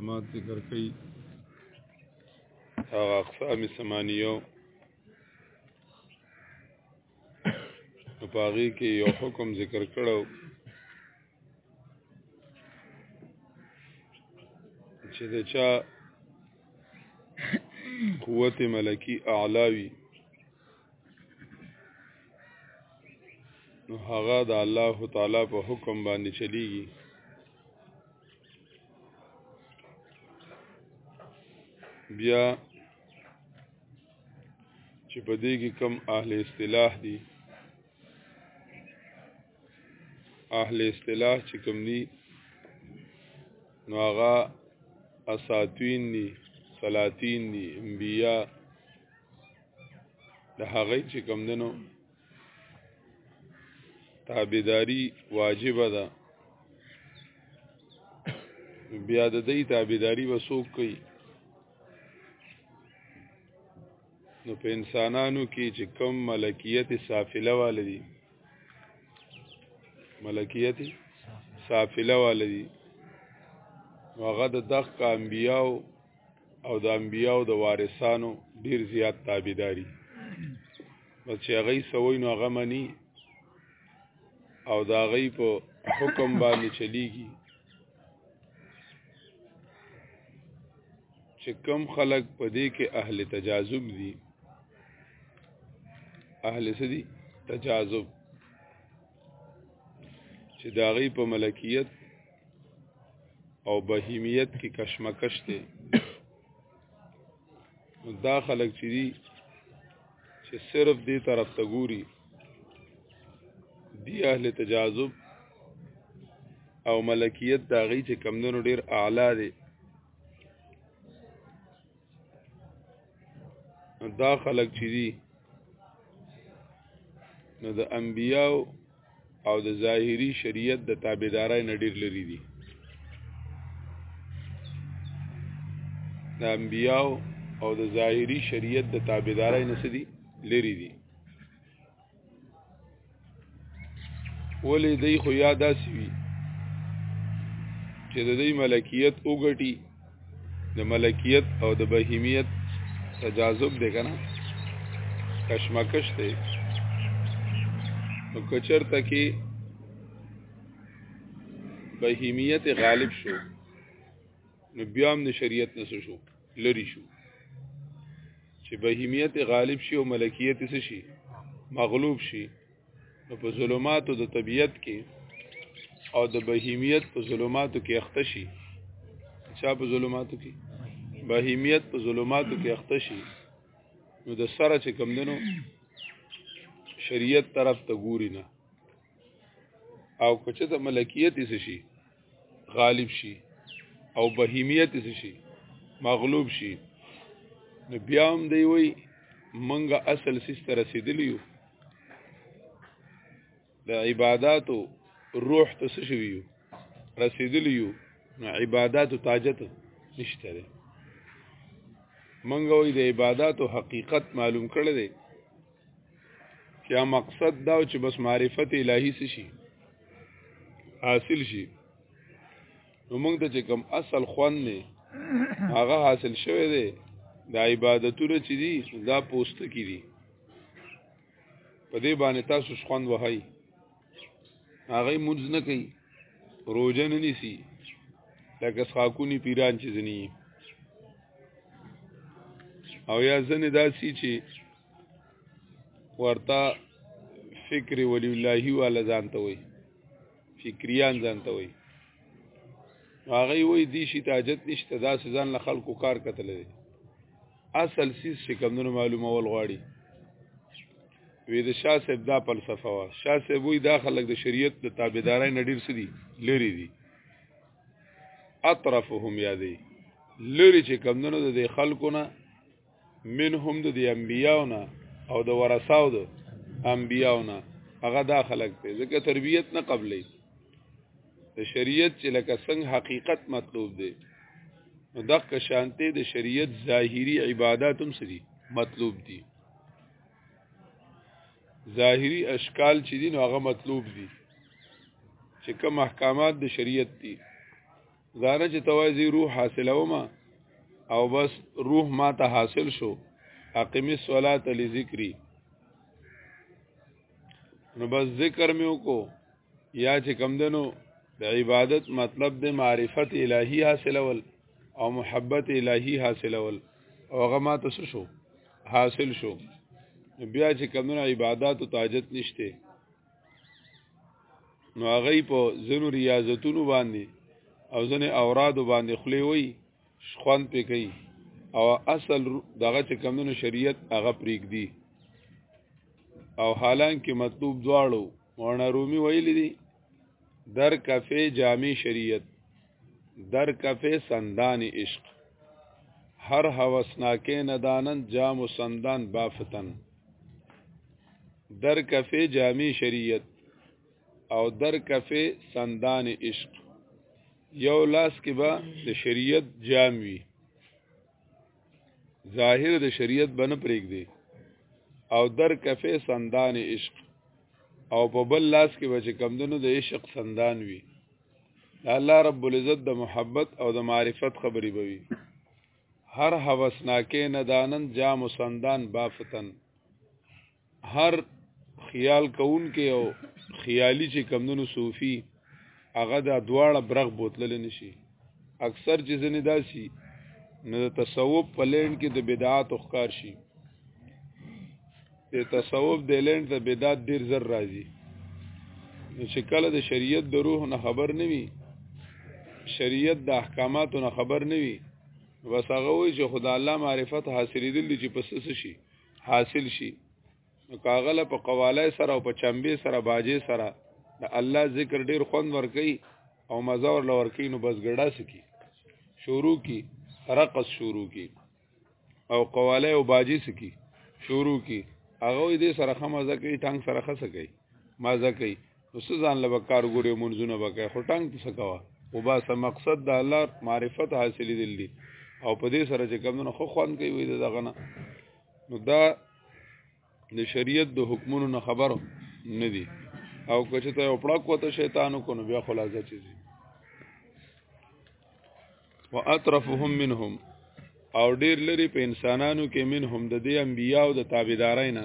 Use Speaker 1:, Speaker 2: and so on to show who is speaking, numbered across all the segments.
Speaker 1: احکامات ذکر کوي هغه اقسام سمانیو نو په هغې کې یو حکم ذکر کړو چې د چا قوت ملکی اعلاوي نو هغه د الله تعالی په حکم باندې چلیږي بیا چې په دې کې کم اهل اصطلاح دي اهل اصطلاح چې کم دي نو هغه اساتین دي سلاطین دي انبیا د هغه چې کم دنو تابعداري واجب ده بیا د دې تابعداري وسوک کوي نو په انسانانو کې چې کم ملکیت سافله والدي ملکیت سافله والدي هغه د دغ کا انبیاو او د انبیاو د وارثانو ډیر زیات تابعداري بس چې هغه سوي نو هغه مني او دا غي په حکم باندې چلیږي چې کم خلق په دې کې اهل تجاذب دي اهل سدي تجاذب چې دا غي په ملکیت او بهیمیت کې کشمکش ته دا خلک چې دي چې صرف دې طرف ته ګوري دی اهل تجاذب او ملکیت دا غي چې کمندونو ډیر اعلی دي دا خلک چې دي نو د انبیاو او د ظاهری شریعت د تابعدارای نه ډیر لري دي د انبیاء او د ظاهری شریعت د تابعدارای نه سدي لري دي ولې دی خو یاد اسی چې د دې ملکیت وګټي د ملکیت او د بهیمیت تجاذب دی کنه کشمکش دی نو کچر تکي بهیمیت غالب شو نو بیا هم د شریعت نه شو لری شو چې بهیمیت غالب شي او ملکیت څه شي مغلوب شي نو په ظلماتو د طبیعت کې او د بهیمیت په ظلماتو کې اخته شي چا په ظلماتو کې بهیمیت په ظلماتو کې اخته شي نو د سره چې کم دنو شریعت طرف ته ګوري نه او کچه د ملکیت یې شي غالب شي او بهیمیت یې شي مغلوب شي نو بیا هم دی وی منګه اصل سیس ته رسیدلی یو د عبادتو روح ته څه شوی یو رسیدلی یو نو عبادتو تاجت نشته لري منګه وي د عبادتو حقیقت معلوم کړل دي چې مقصد دا چې بس معرفت الهی شي حاصل شي نو موږ ته چې کوم اصل خوان نه هغه حاصل شوه دی د عبادتونو چې دي دا پوسټ کړي په دې باندې تاسو شخوند وهاي هغه مونږ نه کوي روزه نه نیسی لکه سخاکونی پیران چې زنی او یا زنه داسي چې ورته فکر ولی الله والا ځان ته وي فکریان ځان ته وي هغه وی دی شي تاجت نشته دا سزان له خلکو کار کتل دي اصل سیس چې کمونو معلومه ول غواړي وی د شاه صاحب دا فلسفه وا شاه صاحب وی دا خلک د شریعت د تابعدارای نډیر سدي لری دي اطرفهم یادی لری چې کمونو د خلکو نه منهم د انبیاونه او د ورثاو د انبیاونه هغه دا خلک ته ځکه تربیت نه قبلې د شریعت چې لکه څنګه حقیقت مطلوب دی نو دغه شانته د شریعت ظاهری عبادت هم سړي مطلوب دي ظاهری اشکال چې دي نو هغه مطلوب دي چې کوم احکامات د شریعت دي ځانه چې توازی روح حاصلوما او بس روح ما ته حاصل شو اقیمی الصلاه لذکری نو بس ذکر مې وکړو یا چې کم دنو د عبادت مطلب د معرفت الهی حاصلول او محبت الهی حاصلول او هغه ما تاسو شو حاصل شو بیا چې کم دنو عبادت او تاجت نشته نو هغه په زنو ریاضتونو باندې او زنه اوراد باندې خلی وای خوند پې کوي او اصل دغه چې کمونو شریعت هغه پریږدي او حالانکه مطلوب دواړو مولانا رومي ویل دي در کفه جامع شریعت در کفه سندان عشق هر هوسناکه ندانن جام و سندان بافتن در کفه جامع شریعت او در کفه سندان عشق یو لاس کې به د شریعت جام وي ظاهر د شریعت بنه پرېګ دی او در کفه سندان عشق او په بل لاس کې به چې کمدنو د عشق سندان وي الله رب العزت د محبت او د معرفت خبرې بوي هر هوسناکې ندانن جام سندان بافتن هر خیال کون کې او خیالي چې کمونو صوفي هغه دا دواړه برغ بوتل نشي اکثر چې زنه داسي نو د تصوف په لین کې د بدعات ښکار شي د تصوف د لین ته بدعت ډیر زر راځي نو چې کله د شریعت د روح نه خبر نه وي شریعت د احکاماتو نه خبر نه وي بس هغه وایي چې خدای الله معرفت حاصلې دي چې پس شي حاصل شي نو کاغله په قواله سره او په چمبه سره باجه سره د الله ذکر ډیر خوند ور کوي او مزه ور لور کوي نو بس ګډا سکی شروع کی رقص شروع کی او قواله او باجه سکی شروع کی هغه دې سره خمزه کوي ټنګ سره خسه کوي مزه کوي نو څه ځان له کار ګوري منځونه وکړي خو ټنګ څه کوا او با سم مقصد د الله معرفت حاصل دي دي او په دې سره چې کوم نو خو خوان کوي وي دغه نه نو دا د شریعت د حکمونو نه خبر نه دي او کچه ته یو پړک وته شیطانو کو نو بیا خلاصه چی دي واطرفهم منهم او ډیر لري په انسانانو کې منهم د دې انبیا او د تابعدارای نه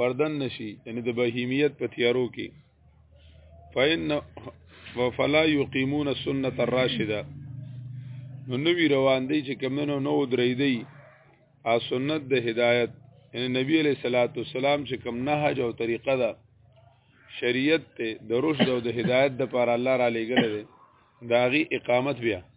Speaker 1: وردن نشي یعنی د بهیمیت په تیارو کې فإن وفلا یقیمون السنه الراشده نو نوی روان دی چې کمنو نو درې دی ا سنت د هدایت یعنی نبی علیہ الصلوۃ والسلام چې کم نهج او طریقه ده شریعت ته د رشد او د هدایت د پر الله را لېګل دی داغي اقامت بیا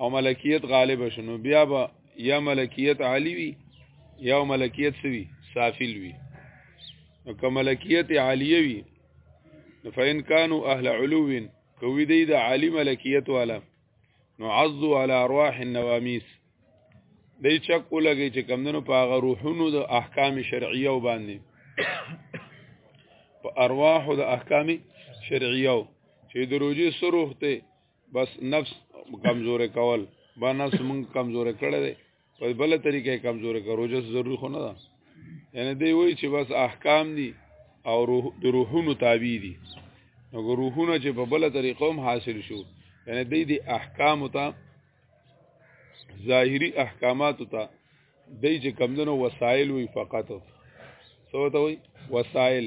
Speaker 1: او ملکیت غالب شنو بیا به یا ملکیت عالی وي یا ملکیت سوي سافل وي نو که ملکیت عالیه وي نو فإن كانوا أهل علو کوي دی د عالی ملکیت والا نو عضو على ارواح النوامیس دی چک ولګي چې کمندونو په هغه روحونو د احکام شرعیه باندې په ارواح د احکام شرعیه چې د روجي سروخته بس نفس کمزور کول با نفس مونږ کمزور کړی دی په بل طریقې کمزور کړو روزه ضروري خو نه ده یعنی دی وایي چې بس احکام دي او روح د روحونو تابع دي نو روحونه چې په بل طریقو هم حاصل شو یعنی دی د احکام ته ظاهری احکامات ته دی چې کمدنو وسایل وي فقط سو ته وي وسایل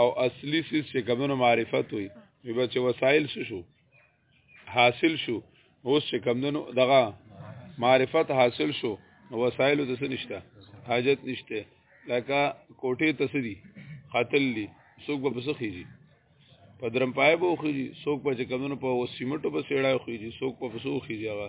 Speaker 1: او اصلي سیس چې کمونو معرفت وي به چې وسایل شو حاصل شو اوس چې کمونو دغه معرفت حاصل شو نو وسایل د څه نشته حاجت نشته لکه کوټې تسدي خاتل دي څوک به بسخیږي په درم پای به خوږي څوک په چې کمونو په سیمټو په سیړای خوږي څوک په فسو خوږي هغه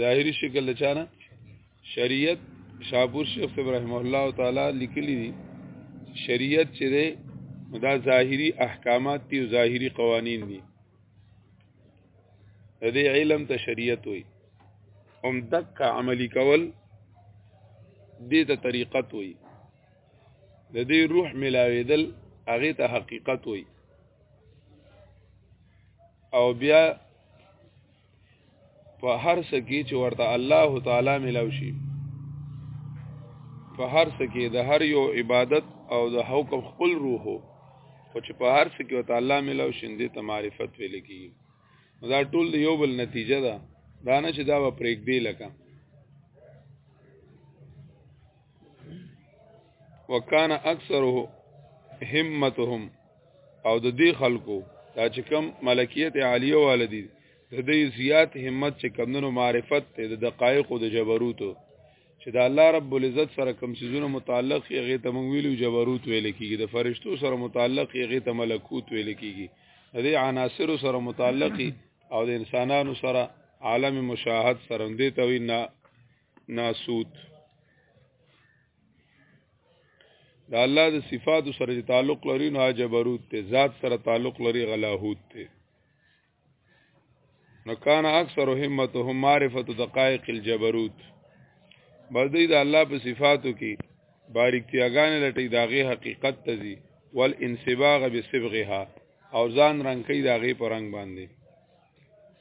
Speaker 1: ظاهری شکل لچانه شریعت شاپور شیخ ابراهیم الله تعالی لیکلی دي شریعت چې ده دا ظاهری احکامات دي او ظاهری قوانین دي د دې علم ته شریعت وي هم دک عملی کول دې ته طریقت وي د دې روح ملاویدل هغه ته حقیقت وي او بیا په هر څه کې چې ورته الله تعالی ملاو شي په هر څه کې د هر یو عبادت او د حکم خپل روح او چې په هر څه کې ورته الله ملاو شي دې ته معرفت ویل کی دا ټول د یو بل نتیجه ده دا نه چې دا به پرېګ دی لکه وکانه اکثره همتهم او د دې خلکو دا چې کم ملکیت عالیه والدي د دې زیات همت چې کمونو معرفت ته د دقایق او د جبروت چې د الله رب العزت سره کم سيزونه متعلق هغه ته مونږ ویلو جبروت ویل کیږي د فرشتو سره متعلق هغه ته ملکوت ویل کیږي د دې عناصر سره متعلق او د انسانانو سره عالم مشاهد سره دې ته وینا ناسوت دا الله د صفات سره تعلق لري نو جبروت ته ذات سره تعلق لري غلاهوت ته نو کان اکثر همتهم معرفه دقائق الجبروت بس دی دا الله په صفاتو کې باریکتیاګانې لټي داغه حقیقت تزي ول انسباغ بسبغها او ځان رنگ کوي داغه په رنگ باندې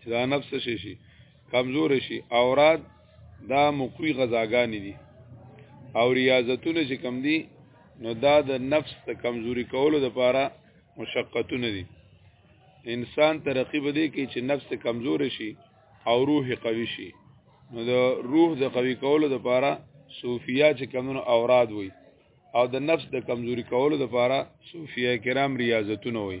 Speaker 1: چې دا نفس شي شي کمزور شي اوراد دا مقوی غذاګانی دي او ریاضتونه چې کم دي نو دا د نفس د کمزوري کولو لپاره مشقتونه دي انسان ترقی بده کې چې نفس کمزور شي او روح قوي شي نو د روح د قوي کولو لپاره صوفیا چې کمونو اوراد وي او د نفس د کمزوري کولو لپاره صوفیا کرام ریاضتونه وي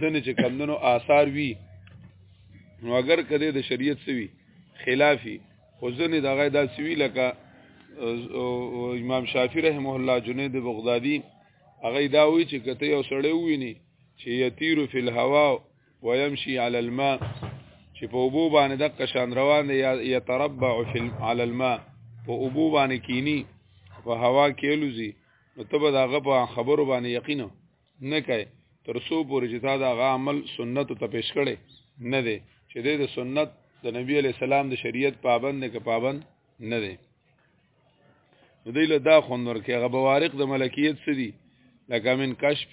Speaker 1: ځنې چې کمدنو آثار وي نو اگر کده د شریعت سوي خلافي خو ځنې دغه دا سوي لکه امام شافعي رحمه الله جنید بغدادي هغه دا وی چې کته یو سړی ویني چې یطیر فی الهوا ويمشي على الماء چې په اوبو باندې د قشان روان دی یتربع فی على الماء په اوبو باندې کینی په هوا کې لوزي نو ته به داغه په خبرو باندې یقینو نه کوي تر څو پورې چې تا دا غا عمل سنت ته پیش کړي نه دی چې د سنت د نبی علی سلام د شریعت پابند نه که پابند نه دی نو دی له دا خوند ورکې هغه بوارق د ملکیت څه دي لکه من کشف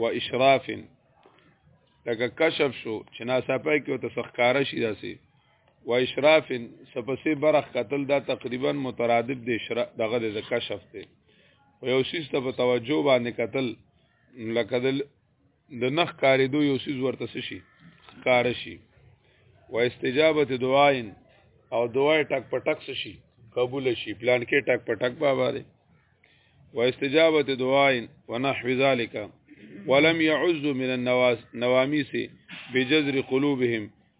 Speaker 1: و اشراف لکه کشف شو چې ناڅاپه کې ته سخکاره شي داسې و اشراف سپسې برخ قتل دا تقریبا مترادف دی اشراف دغه د کشف ته و یو سیس ته په توجه باندې قتل لکه د نخ کاریدو یو سیس ورته شي کار شي و استجابه دعاین او دعای ټک په ټک شي قبول شي پلان کې ټک په ټک بابا دی و استجابه دعاین ونحو ذالک ولم يعز من النوامیس بجذر قلوبهم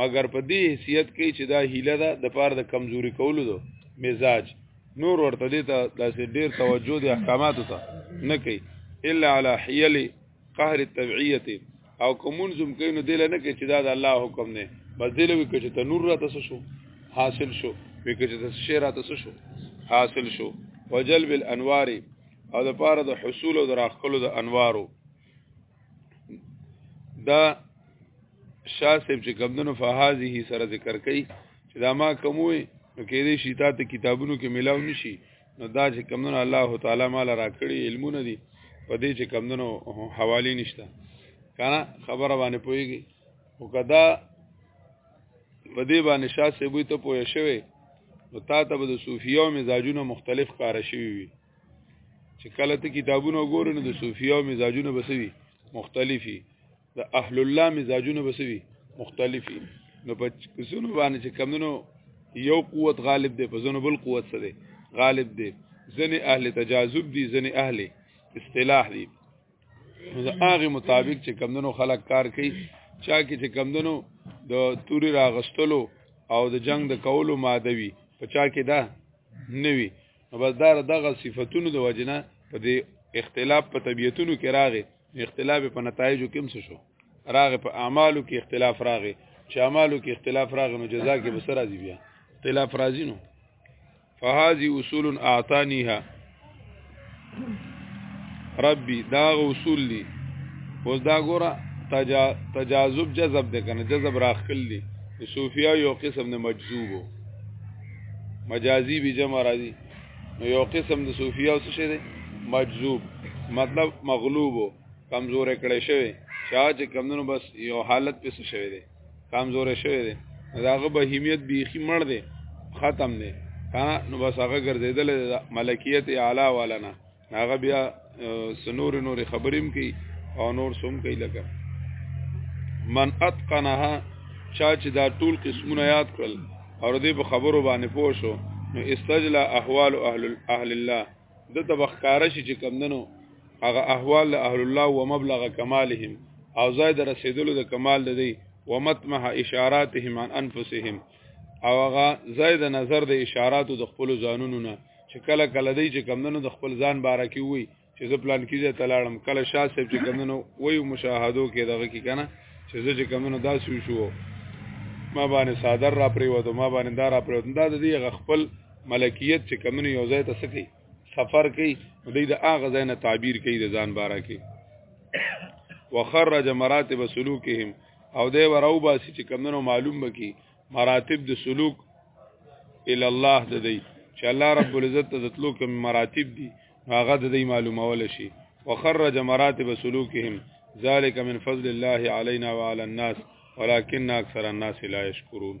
Speaker 1: مګر په دې حیثیت کې چې دا هیله ده د پاره د کمزوري کولو دو مزاج نور ورته دې ته داسې ډیر توجه د احکاماتو ته نه کوي الا علی حیل قهر التبعیه او کومون زم کینو دل نه کې چې دا د الله حکم نه بس دې لوي کې چې ته نور را تاسو شو حاصل شو وی کې چې تاسو شیر را تاسو شو حاصل شو وجلب الانوار او د پاره د حصول او د راخلو د انوارو دا شاسب چې کمدنو فهازی هی سره ذکر کوي چې دا ما کوموي نو کې دې شي تا ته کتابونو کې ملاو نشي نو دا چې کمدنو الله تعالی مال راکړي علمونه دي په دې چې کمدنو حوالی نشته کنه خبره باندې پويږي او کدا په دې باندې شاسب وي ته پوه شوي نو تا ته به د صوفیو مزاجونه مختلف کار شوي وي چې کله ته کتابونه وګورې نو د صوفیاو مزاجونه بسوي مختلفي د اهل الله مزاجونه بسوي مختلفي نو په څونو باندې چې کمونو یو قوت غالب دی په ځونو بل قوت سره غالب دی ځنې اهل تجاذب دي ځنې اهل اصطلاح دي نو د هغه مطابق چې کمونو خلک کار کوي چا کې چې کمونو د توري راغستلو او د جنگ د کولو ماده وي په چا کې دا نه وي نو بس دار دغه صفاتونو د وجنه په دې اختلاف په طبيعتونو کې راغی اختلاف په نتایجو کې هم څه شو راغی په اعمالو کې اختلاف راغی چې اعمالو کې اختلاف راغی نو جزا کې بسر راځي بیا اختلاف راځي نو فهذه اصول اعطانيها ربي دا اصول لي اوس دا ګوره تجا تجاذب جذب ده کنه جذب راخلی صوفیا یو قسم نه مجذوبو مجازي به جمع راځي نو یو قسم د صوفیا او څه شي دی مجذوب مطلب مغلوب کمزور کړي شوی چا چې کمونو بس یو حالت پس شوی دی کمزور شوی دی داغه بهیمیت بیخی مړ دی ختم دی ها نو بس هغه ګرځیدل ملکیت اعلی والا نه هغه بیا سنور نور خبریم کی او نور سوم کی لګا من اتقنها چا چې دا ټول قسمونه یاد کړل او دې په خبرو باندې پوه شو نو استجلا احوال اهل اهل الله د تبخکار شي چې کمندنو هغه احوال له اهل الله و مبلغ کمالهم او زائد رسیدلو د کمال لدی و متمه اشاراتهم عن انفسهم او هغه زید نظر د اشاراتو د خپل ځانونو نه چې کله کله دی چې کمندونو د خپل ځان باره کې وي چې زه پلان کیږي تلاړم کله شاه صاحب چې کمندونو وایو مشاهدو کې دغه کې کنه چې زه چې کمندونو داسې شو ما باندې صادر را پریوته ما باندې دار را پریوته دا د دې خپل ملکیت چې کمنو یو ځای ته سکی سفر کوي دوی د اغه ځای نه تعبیر کوي د ځان باره کې وخرج مراتب سلوکهم او دی وراو باسي چې کمنو معلوم بکی مراتب د سلوک ال الله د دی چې الله رب العزت ته تلو کوم مراتب دي هغه د دی معلومول شي وخرج مراتب سلوکهم ذالک من فضل الله علينا وعلى الناس ولكن اکثر الناس لا يشكرون